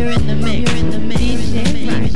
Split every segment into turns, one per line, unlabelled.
You're in the mix. You're in the mix. DJ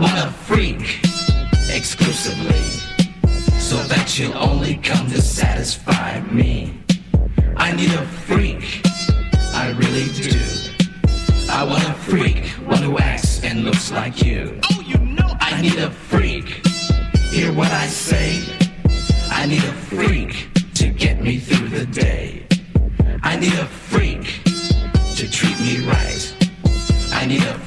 what a freak. Exclusively. So that you'll only come to satisfy me. I need a freak. I really do. I want a freak, one who acts and looks like you. Oh, you know I need a freak. Hear what I say? I need a freak to get me through the day. I need a freak to treat me right. I need a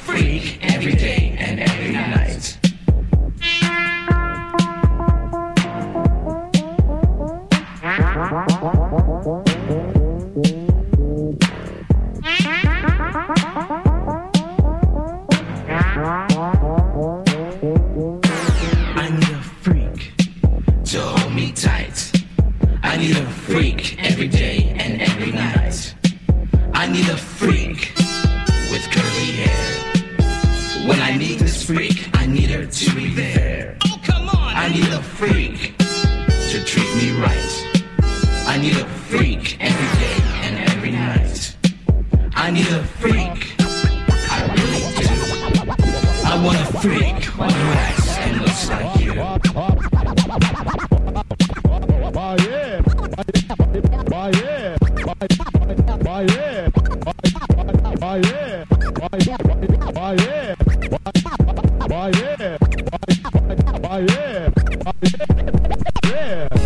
yeah.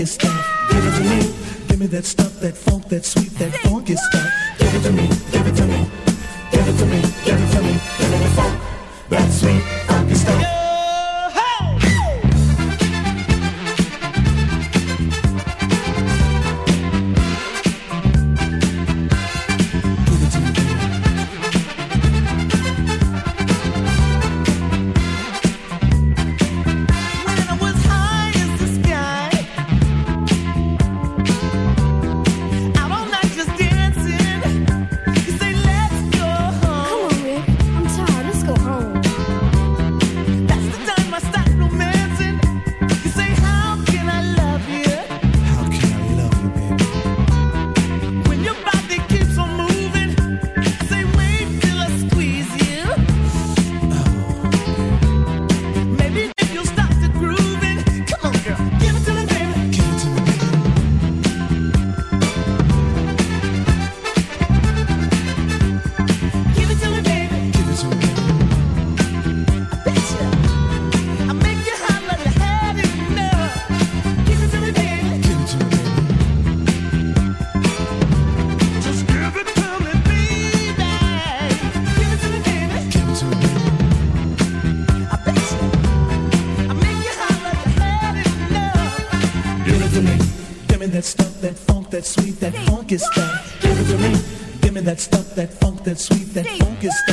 focused funk is that. Give it to me. Give me that stuff, that funk, that sweet, that funk is that.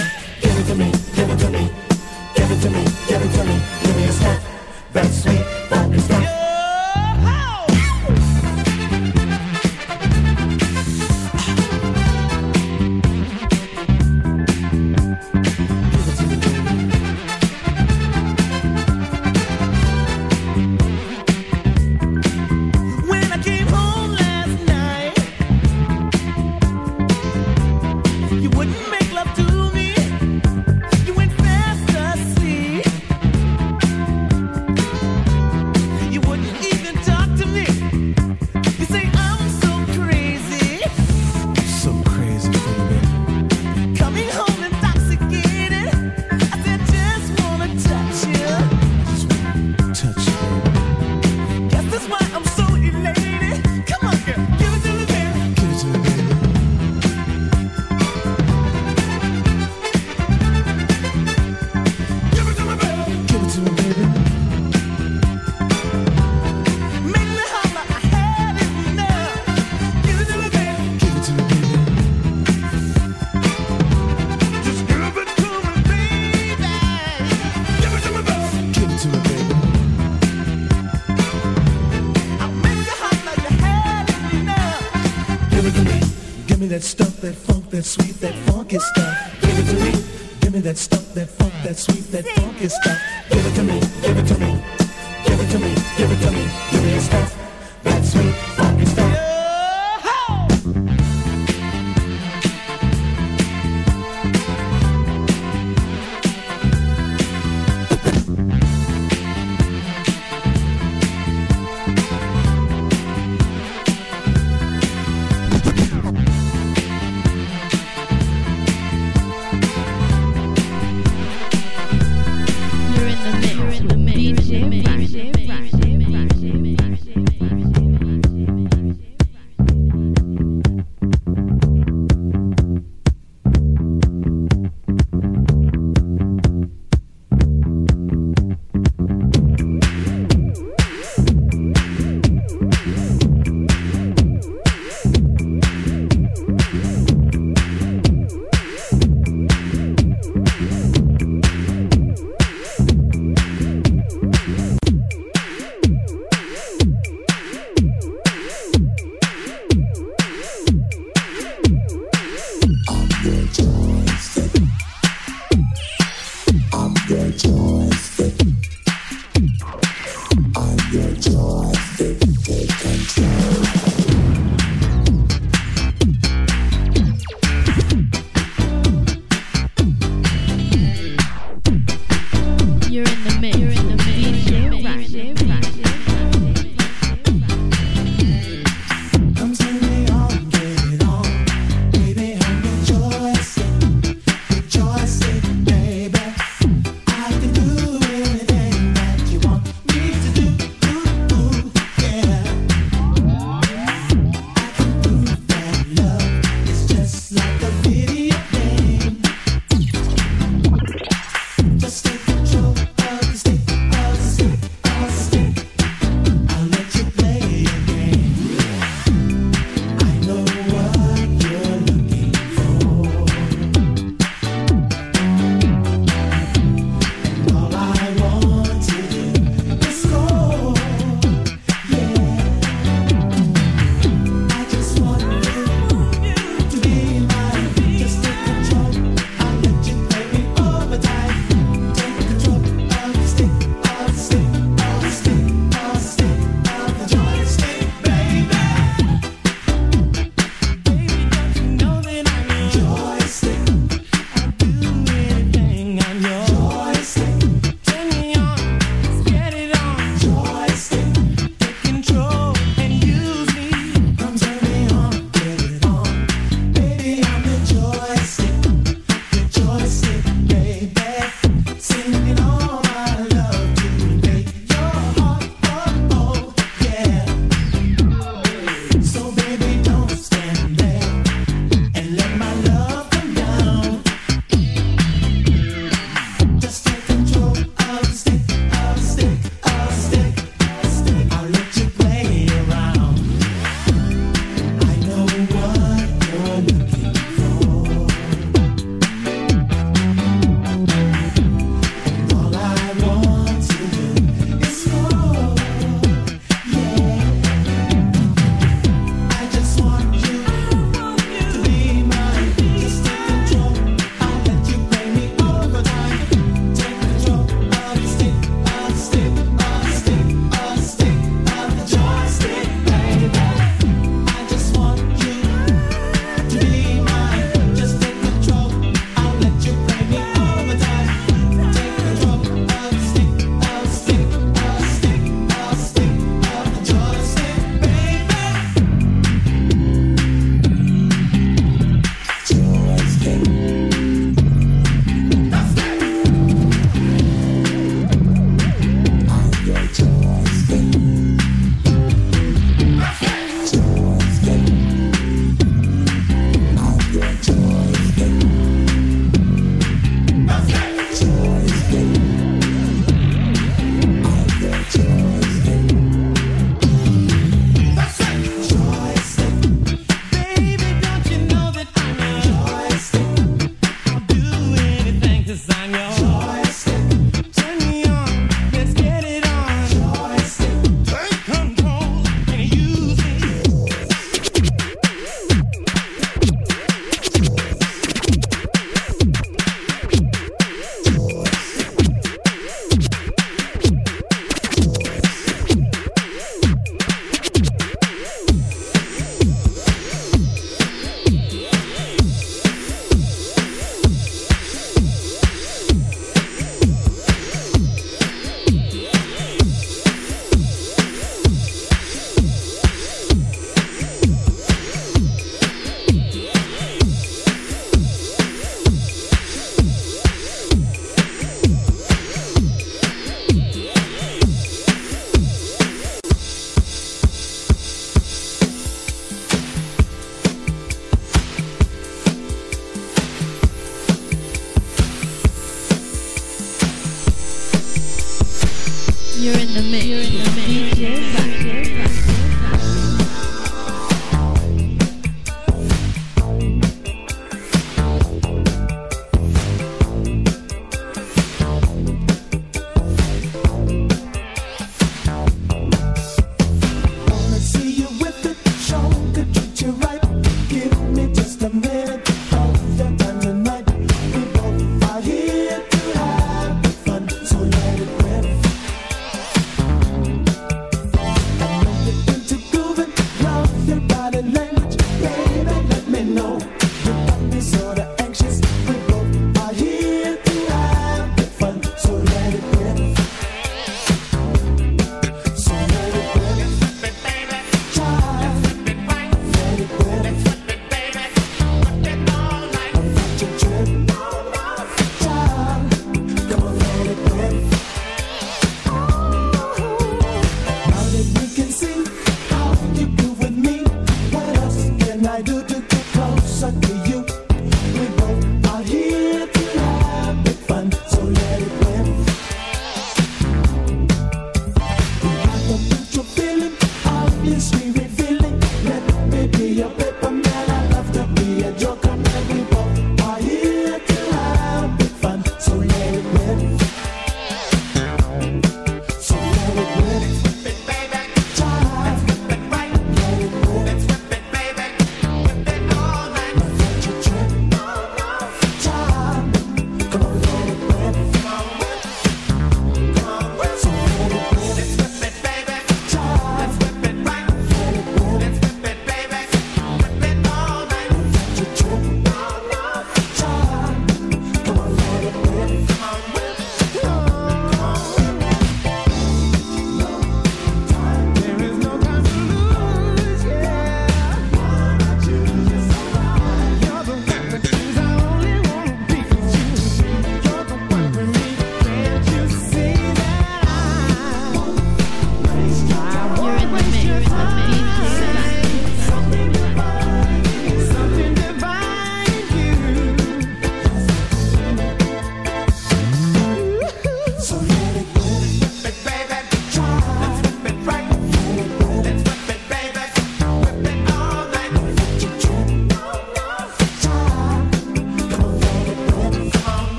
Sweet,